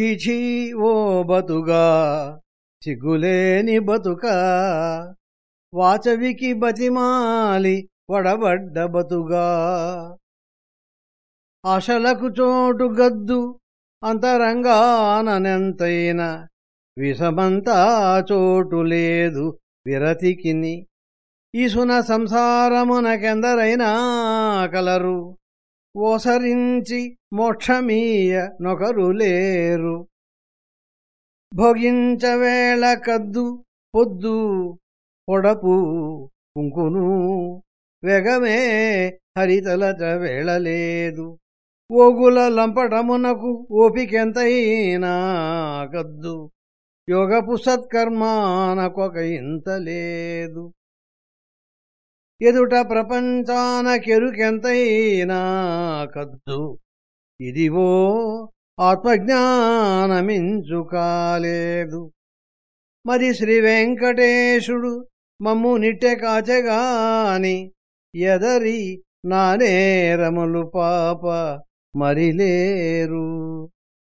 చీచీ ఓ బతుగా చిగులేని బతుక. వాచవికి బతిమాలి వడబడ్డ బతుగా. ఆశలకు చోటు గద్దు అంతరంగాననెంతైనా విషమంతా చోటు లేదు విరతికిని. ఈసున సంసారమునకెందరైనా కలరు. ఓసరించి మోక్షమీయ నొకరు లేరు భోగించవేళ కద్దు పొద్దు పొడపు కుంకును వెగమే హరితలచ వేళలేదు. ఓగుల లంపటమునకు ఓపికెంతైనా కద్దు యోగపు సత్కర్మానకొక ఇంత లేదు. ఎదుట ప్రపంచానకెరుకెంతైనా కద్దు. ఇదివో ఆత్మజ్ఞానమించు కాలేదు. మరి శ్రీ వెంకటేశుడు మమ్ము నిట్టె కాచగాని ఎదరి నానేరములు పాప మరిలేరు.